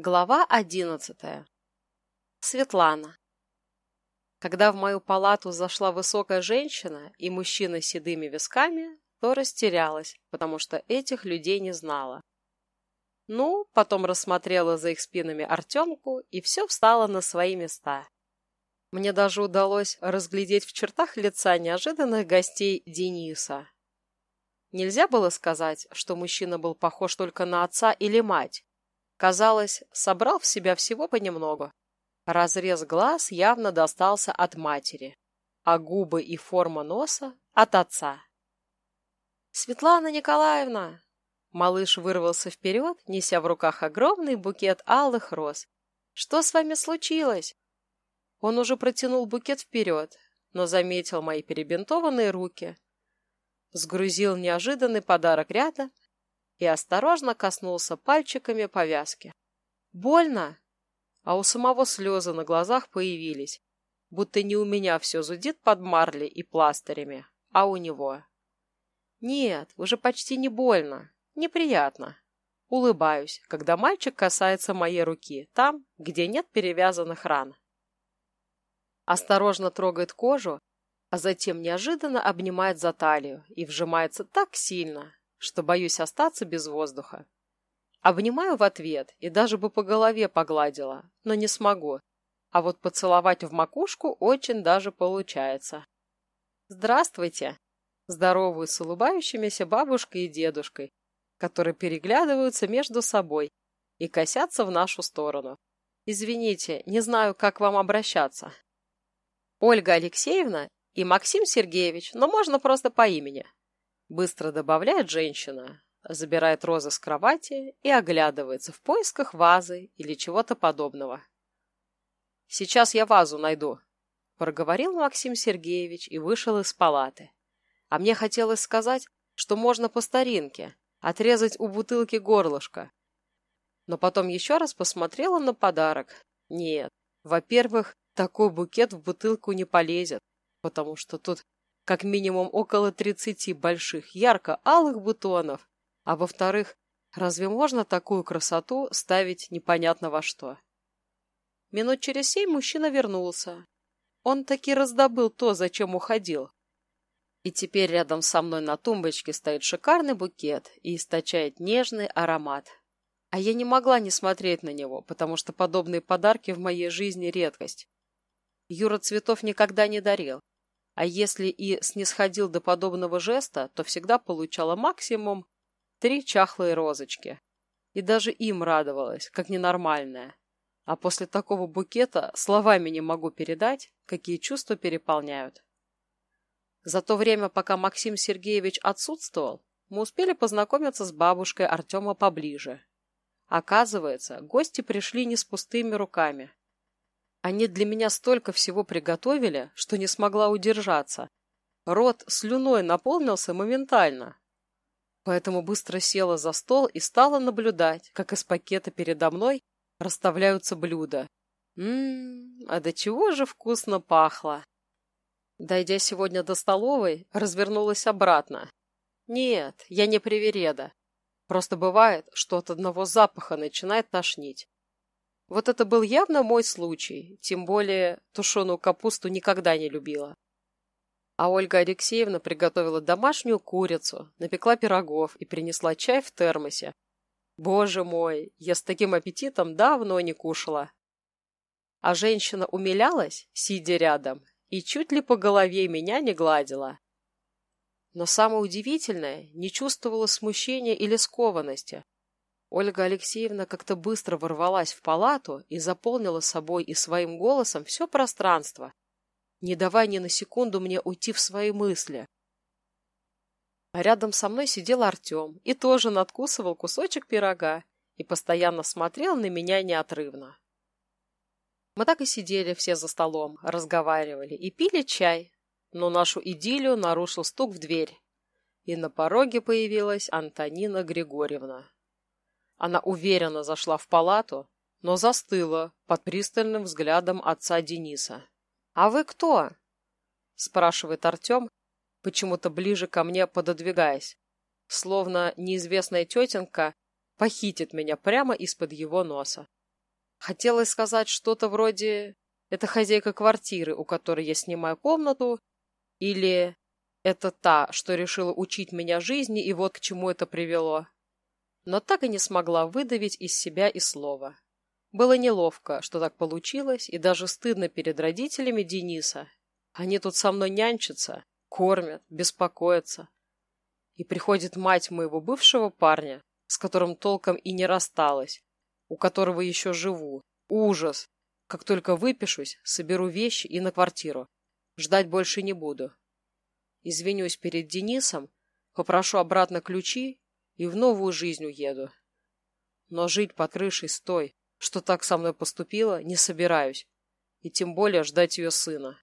Глава одиннадцатая. Светлана. Когда в мою палату зашла высокая женщина и мужчина с седыми висками, то растерялась, потому что этих людей не знала. Ну, потом рассмотрела за их спинами Артемку, и все встало на свои места. Мне даже удалось разглядеть в чертах лица неожиданных гостей Дениса. Нельзя было сказать, что мужчина был похож только на отца или мать, Казалось, собрал в себя всего понемногу. Разрез глаз явно достался от матери, а губы и форма носа — от отца. «Светлана Николаевна!» Малыш вырвался вперед, неся в руках огромный букет алых роз. «Что с вами случилось?» Он уже протянул букет вперед, но заметил мои перебинтованные руки. Сгрузил неожиданный подарок рядом и осторожно коснулся пальчиками повязки. «Больно?» А у самого слезы на глазах появились, будто не у меня все зудит под марли и пластырями, а у него. «Нет, уже почти не больно, неприятно». Улыбаюсь, когда мальчик касается моей руки, там, где нет перевязанных ран. Осторожно трогает кожу, а затем неожиданно обнимает за талию и вжимается так сильно, что боюсь остаться без воздуха. Обнимаю в ответ и даже бы по голове погладила, но не смогу. А вот поцеловать в макушку очень даже получается. «Здравствуйте!» Здоровую с улыбающимися бабушкой и дедушкой, которые переглядываются между собой и косятся в нашу сторону. «Извините, не знаю, как вам обращаться». «Ольга Алексеевна и Максим Сергеевич, но можно просто по имени», Быстро добавляет женщина, забирает розы с кровати и оглядывается в поисках вазы или чего-то подобного. «Сейчас я вазу найду», — проговорил Максим Сергеевич и вышел из палаты. А мне хотелось сказать, что можно по старинке, отрезать у бутылки горлышко. Но потом еще раз посмотрела на подарок. Нет, во-первых, такой букет в бутылку не полезет, потому что тут как минимум около тридцати больших ярко-алых бутонов, а во-вторых, разве можно такую красоту ставить непонятно во что? Минут через семь мужчина вернулся. Он таки раздобыл то, зачем уходил. И теперь рядом со мной на тумбочке стоит шикарный букет и источает нежный аромат. А я не могла не смотреть на него, потому что подобные подарки в моей жизни редкость. Юра цветов никогда не дарил, а если и снисходил до подобного жеста, то всегда получала максимум три чахлые розочки. И даже им радовалась, как ненормальная. А после такого букета словами не могу передать, какие чувства переполняют. За то время, пока Максим Сергеевич отсутствовал, мы успели познакомиться с бабушкой Артема поближе. Оказывается, гости пришли не с пустыми руками. Они для меня столько всего приготовили, что не смогла удержаться. Рот слюной наполнился моментально. Поэтому быстро села за стол и стала наблюдать, как из пакета передо мной расставляются блюда. Ммм, а до чего же вкусно пахло! Дойдя сегодня до столовой, развернулась обратно. Нет, я не привереда. Просто бывает, что от одного запаха начинает тошнить. Вот это был явно мой случай, тем более тушеную капусту никогда не любила. А Ольга Алексеевна приготовила домашнюю курицу, напекла пирогов и принесла чай в термосе. Боже мой, я с таким аппетитом давно не кушала. А женщина умилялась, сидя рядом, и чуть ли по голове меня не гладила. Но самое удивительное, не чувствовала смущения или скованности. Ольга Алексеевна как-то быстро ворвалась в палату и заполнила собой и своим голосом все пространство, не давая ни на секунду мне уйти в свои мысли. А рядом со мной сидел Артем и тоже надкусывал кусочек пирога и постоянно смотрел на меня неотрывно. Мы так и сидели все за столом, разговаривали и пили чай, но нашу идиллию нарушил стук в дверь, и на пороге появилась Антонина Григорьевна. Она уверенно зашла в палату, но застыла под пристальным взглядом отца Дениса. «А вы кто?» – спрашивает Артем, почему-то ближе ко мне пододвигаясь, словно неизвестная тетенька похитит меня прямо из-под его носа. Хотелось сказать что-то вроде «это хозяйка квартиры, у которой я снимаю комнату» или «это та, что решила учить меня жизни и вот к чему это привело». Но так и не смогла выдавить из себя и слова. Было неловко, что так получилось, и даже стыдно перед родителями Дениса. Они тут со мной нянчатся, кормят, беспокоятся. И приходит мать моего бывшего парня, с которым толком и не рассталась, у которого еще живу. Ужас! Как только выпишусь, соберу вещи и на квартиру. Ждать больше не буду. Извинюсь перед Денисом, попрошу обратно ключи и в новую жизнь уеду. Но жить под крышей с той, что так со мной поступила, не собираюсь. И тем более ждать ее сына.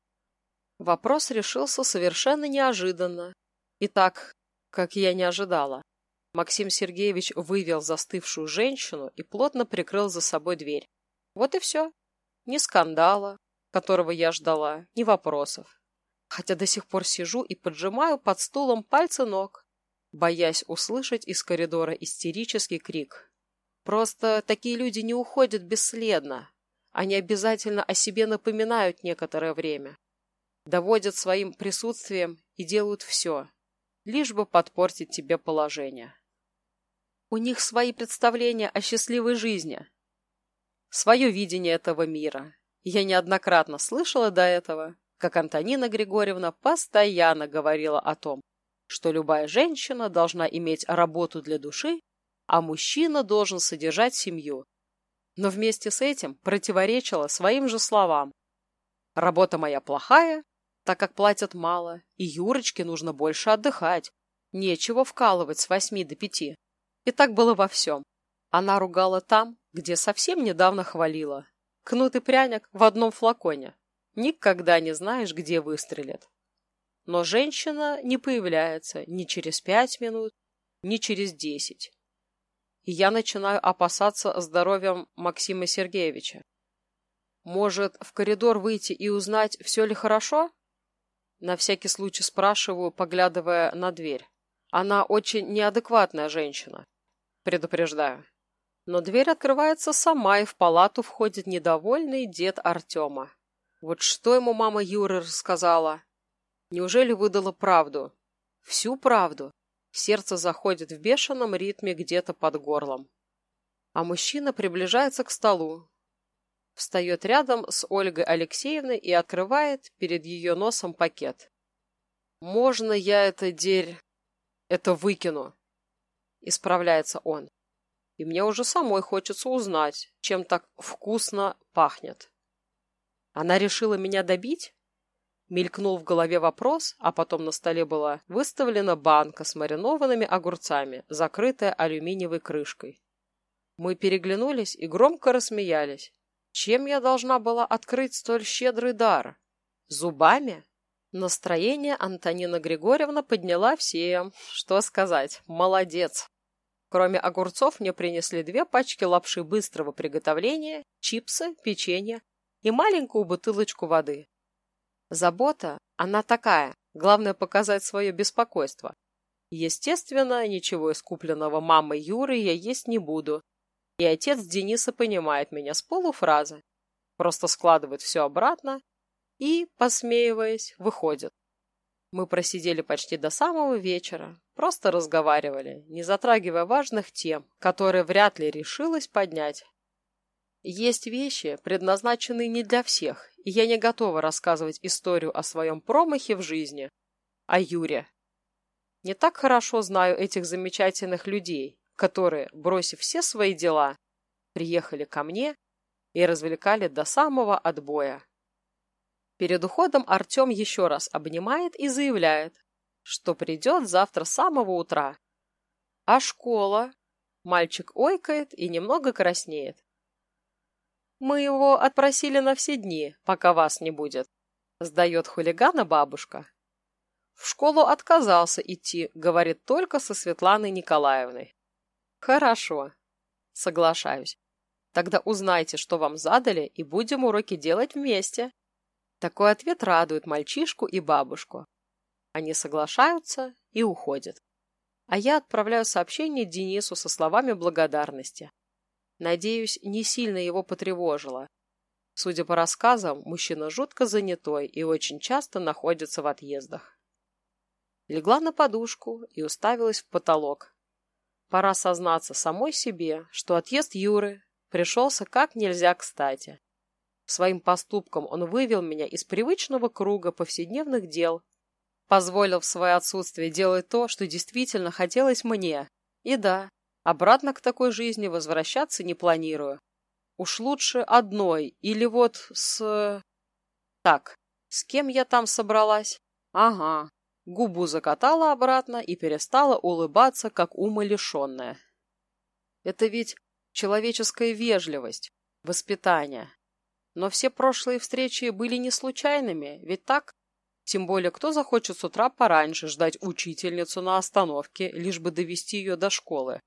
Вопрос решился совершенно неожиданно. И так, как я не ожидала. Максим Сергеевич вывел застывшую женщину и плотно прикрыл за собой дверь. Вот и все. Ни скандала, которого я ждала, ни вопросов. Хотя до сих пор сижу и поджимаю под стулом пальцы ног, боясь услышать из коридора истерический крик. Просто такие люди не уходят бесследно. Они обязательно о себе напоминают некоторое время. Доводят своим присутствием и делают все, лишь бы подпортить тебе положение. У них свои представления о счастливой жизни. Свое видение этого мира. Я неоднократно слышала до этого, как Антонина Григорьевна постоянно говорила о том, что любая женщина должна иметь работу для души, а мужчина должен содержать семью. Но вместе с этим противоречила своим же словам. Работа моя плохая, так как платят мало, и Юрочке нужно больше отдыхать. Нечего вкалывать с восьми до пяти. И так было во всем. Она ругала там, где совсем недавно хвалила. Кнут и пряник в одном флаконе. Никогда не знаешь, где выстрелят. Но женщина не появляется ни через пять минут, ни через десять. И я начинаю опасаться здоровьем Максима Сергеевича. Может, в коридор выйти и узнать, все ли хорошо? На всякий случай спрашиваю, поглядывая на дверь. Она очень неадекватная женщина предупреждаю. Но дверь открывается сама, и в палату входит недовольный дед Артема. Вот что ему мама Юры рассказала? Неужели выдала правду? Всю правду? Сердце заходит в бешеном ритме где-то под горлом. А мужчина приближается к столу. Встает рядом с Ольгой Алексеевной и открывает перед ее носом пакет. «Можно я это дерь... это выкину?» Исправляется он. И мне уже самой хочется узнать, чем так вкусно пахнет. Она решила меня добить? Мелькнул в голове вопрос, а потом на столе была выставлена банка с маринованными огурцами, закрытая алюминиевой крышкой. Мы переглянулись и громко рассмеялись. Чем я должна была открыть столь щедрый дар? Зубами? Настроение Антонина Григорьевна подняла всем. Что сказать, молодец. Кроме огурцов мне принесли две пачки лапши быстрого приготовления, чипсы, печенье и маленькую бутылочку воды. Забота, она такая, главное показать свое беспокойство. Естественно, ничего из купленного мамой Юры я есть не буду. И отец Дениса понимает меня с полуфразы. Просто складывает все обратно и, посмеиваясь, выходит. Мы просидели почти до самого вечера, просто разговаривали, не затрагивая важных тем, которые вряд ли решилась поднять. Есть вещи, предназначенные не для всех, и я не готова рассказывать историю о своем промахе в жизни. О Юре. Не так хорошо знаю этих замечательных людей, которые, бросив все свои дела, приехали ко мне и развлекали до самого отбоя. Перед уходом Артем еще раз обнимает и заявляет, что придет завтра с самого утра. А школа? Мальчик ойкает и немного краснеет. Мы его отпросили на все дни, пока вас не будет. Сдает хулигана бабушка. В школу отказался идти, говорит только со Светланой Николаевной. Хорошо. Соглашаюсь. Тогда узнайте, что вам задали, и будем уроки делать вместе. Такой ответ радует мальчишку и бабушку. Они соглашаются и уходят. А я отправляю сообщение Денису со словами благодарности. Надеюсь, не сильно его потревожила. Судя по рассказам, мужчина жутко занятой и очень часто находится в отъездах. Легла на подушку и уставилась в потолок. Пора сознаться самой себе, что отъезд Юры пришелся как нельзя кстати. Своим поступком он вывел меня из привычного круга повседневных дел, позволил в свое отсутствие делать то, что действительно хотелось мне. И да, обратно к такой жизни возвращаться не планирую. Уж лучше одной или вот с... Так, с кем я там собралась? Ага, губу закатала обратно и перестала улыбаться, как умалишенная. Это ведь человеческая вежливость, воспитание. Но все прошлые встречи были не случайными, ведь так? Тем более, кто захочет с утра пораньше ждать учительницу на остановке, лишь бы довести ее до школы?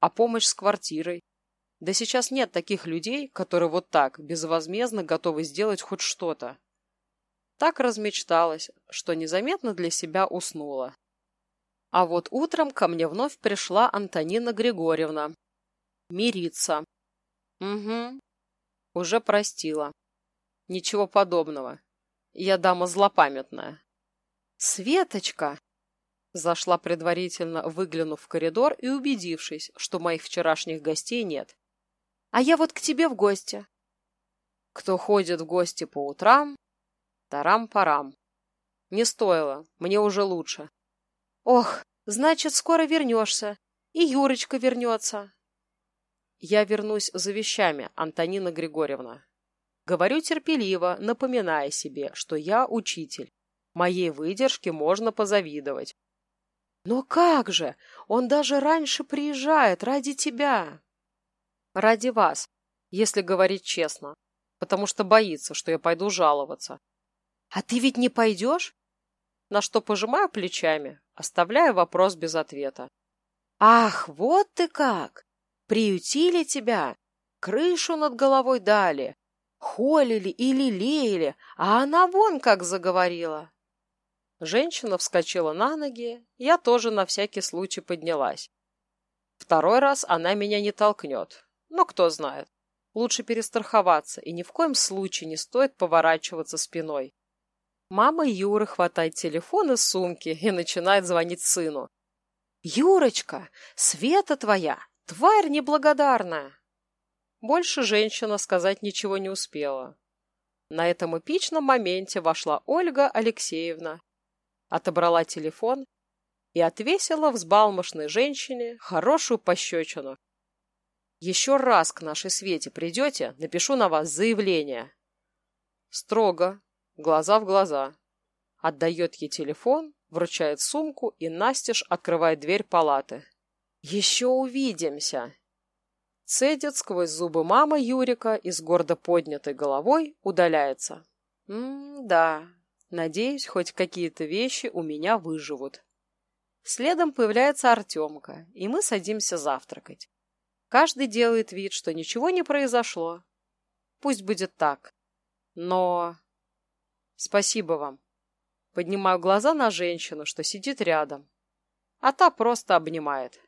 А помощь с квартирой? Да сейчас нет таких людей, которые вот так, безвозмездно готовы сделать хоть что-то. Так размечталась, что незаметно для себя уснула. А вот утром ко мне вновь пришла Антонина Григорьевна. Мириться. Угу, уже простила. Ничего подобного. Я дама злопамятная. Светочка! Зашла предварительно, выглянув в коридор и убедившись, что моих вчерашних гостей нет. А я вот к тебе в гости. Кто ходит в гости по утрам, тарам-парам. Не стоило, мне уже лучше. Ох, значит, скоро вернешься. И Юрочка вернется. Я вернусь за вещами, Антонина Григорьевна. Говорю терпеливо, напоминая себе, что я учитель. Моей выдержке можно позавидовать. Но как же? Он даже раньше приезжает ради тебя. Ради вас, если говорить честно. Потому что боится, что я пойду жаловаться. А ты ведь не пойдешь? На что пожимаю плечами, оставляя вопрос без ответа. Ах, вот ты как! Приютили тебя, крышу над головой дали, холили и лелеяли, а она вон как заговорила. Женщина вскочила на ноги, я тоже на всякий случай поднялась. Второй раз она меня не толкнет, но кто знает. Лучше перестраховаться, и ни в коем случае не стоит поворачиваться спиной. Мама Юры хватает телефон из сумки и начинает звонить сыну. «Юрочка, Света твоя! Тварь неблагодарная!» Больше женщина сказать ничего не успела. На этом эпичном моменте вошла Ольга Алексеевна, отобрала телефон и отвесила взбалмошной женщине хорошую пощечину. «Еще раз к нашей Свете придете, напишу на вас заявление». Строго, глаза в глаза. Отдает ей телефон, вручает сумку и настежь открывает дверь палаты. «Еще увидимся!» Цедит сквозь зубы мама Юрика и с гордо поднятой головой удаляется. «М-да, надеюсь, хоть какие-то вещи у меня выживут». Следом появляется Артемка, и мы садимся завтракать. Каждый делает вид, что ничего не произошло. Пусть будет так. Но... Спасибо вам. Поднимаю глаза на женщину, что сидит рядом. А та просто обнимает.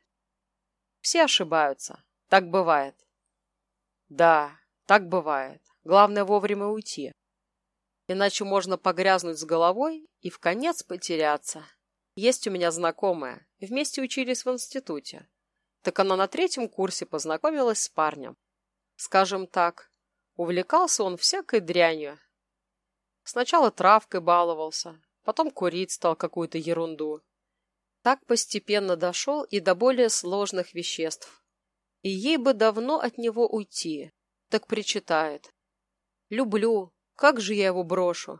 Все ошибаются. Так бывает. Да, так бывает. Главное вовремя уйти. Иначе можно погрязнуть с головой и в конец потеряться. Есть у меня знакомая. Вместе учились в институте. Так она на третьем курсе познакомилась с парнем. Скажем так, увлекался он всякой дрянью. Сначала травкой баловался, потом курить стал какую-то ерунду. Так постепенно дошел и до более сложных веществ. И ей бы давно от него уйти. Так причитает. «Люблю, как же я его брошу?»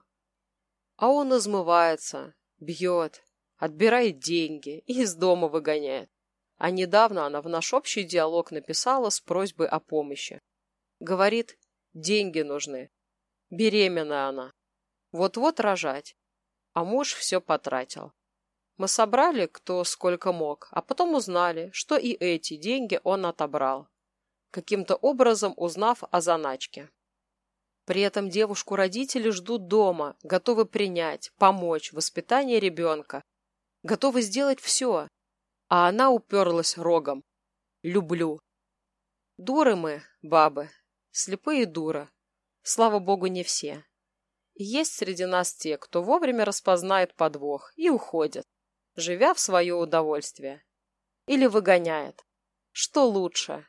А он измывается, бьет, отбирает деньги и из дома выгоняет. А недавно она в наш общий диалог написала с просьбой о помощи. Говорит, деньги нужны. Беременна она. Вот-вот рожать. А муж все потратил. Мы собрали кто сколько мог, а потом узнали, что и эти деньги он отобрал, каким-то образом узнав о заначке. При этом девушку родители ждут дома, готовы принять, помочь в воспитании ребенка, готовы сделать все. А она уперлась рогом. Люблю. Дуры мы, бабы, слепые дуры. Слава богу, не все. есть среди нас те, кто вовремя распознает подвох и уходит, живя в свое удовольствие. Или выгоняет. Что лучше,